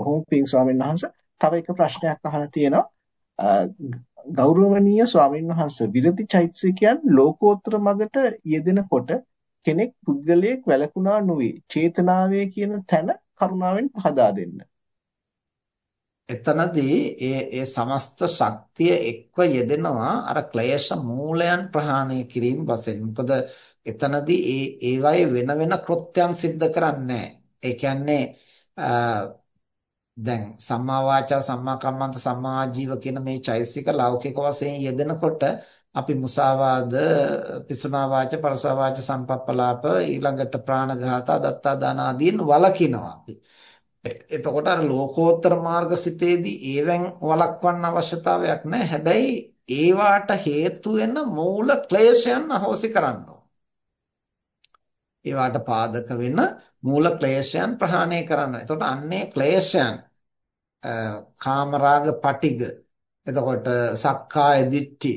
බොහොම පිං ස්වාමීන් වහන්සේ. තව එක ප්‍රශ්නයක් අහලා තියෙනවා. ගෞරවනීය ස්වාමීන් වහන්සේ විරති චෛතසිකයන් ලෝකෝත්තර මගට යෙදෙනකොට කෙනෙක් පුද්ගලයෙක් වැළකුණා නොවේ. චේතනාවේ කියන තැන කරුණාවෙන් පහදා දෙන්න. එතනදී ඒ ඒ සමස්ත ශක්තිය එක්ව යෙදෙනවා අර ක්ලේශ මූලයන් ප්‍රහාණය කිරීම වශයෙන්. මොකද එතනදී ඒ ඒවයේ වෙන වෙන කෘත්‍යයන් සිද්ධ කරන්නේ ඒ කියන්නේ දැන් සම්මා වාචා සම්මා කම්මන්ත සම්මා ආජීව කියන මේ චෛසික ලෞකික වශයෙන් යෙදෙනකොට අපි මුසාවාද පිසුනා වාච පරසා වාච සම්පප්පලාප ඊළඟට ප්‍රාණඝාත දත්තා දාන ආදීන් වලකිනවා අපි. එතකොට අර ලෝකෝත්තර මාර්ගසිතේදී ඒවෙන් වළක්වන්න අවශ්‍යතාවයක් නැහැ. හැබැයි ඒවාට හේතු වෙන මූල ක්ලේශයන් අහෝසි කරන්න ඒවාට පාදක වෙන මූල ක්ලේශයන් ප්‍රහාණය කරන්න. එතකොට අන්නේ ක්ලේශයන් කාමරාග පටිග එතකොට සක්කාය දිට්ඨි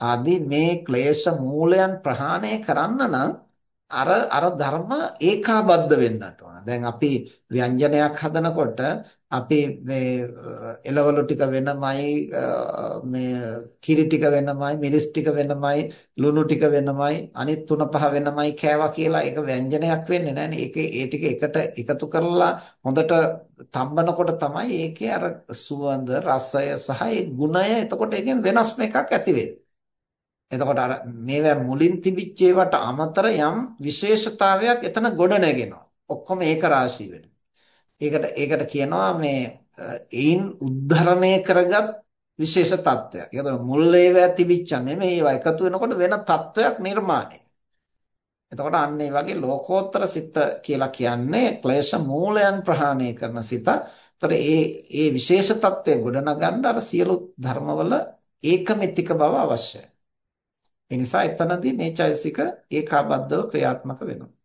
ආදී මේ ක්ලේශ මූලයන් ප්‍රහාණය කරන්න නම් අර අර ධර්ම ඒකාබද්ධ වෙන්නට ඕන. දැන් අපි ව්‍යංජනයක් හදනකොට අපි මේ එළවලු ටික වෙනමයි මේ කිරි ටික වෙනමයි මිරිස් ටික වෙනමයි ලුණු ටික වෙනමයි අනිත් තුන පහ වෙනමයි කෑවා කියලා ඒක ව්‍යංජනයක් වෙන්නේ නැහැනේ. ඒකේ ඒ ටික එකට එකතු කරලා හොඳට තම්බනකොට තමයි ඒකේ අර සුවඳ රසය සහ ඒ ගුණය එතකොට එකෙන් වෙනස්ම එකක් ඇති වෙන්නේ. එතකොට අර මේවා මුලින් තිබිච්ච ඒවට අමතර යම් විශේෂතාවයක් එතන ගොඩ නැගෙනවා. ඔක්කොම ඒක රාශී වෙනවා. ඒකට ඒකට කියනවා මේ ඒන් උද්ධරණය කරගත් විශේෂ තත්ත්වයක්. ඒකට මුල් ඒවා තිබිච්ච නෙමෙයි ඒවා එකතු වෙනකොට වෙන තත්ත්වයක් නිර්මාණය. එතකොට අන්න ඒ වගේ ලෝකෝත්තර සිත කියලා කියන්නේ ක්ලේශ මූලයන් ප්‍රහාණය කරන සිත. ඒතර ඒ ඒ විශේෂ தත්ත්වය ගොඩනගන්න අර සියලු ධර්මවල ඒකමිතික බව අවශ්‍යයි. ඒ නිසා එතනදී මේ චෛසික ඒකාබද්ධව ක්‍රියාත්මක වෙනවා.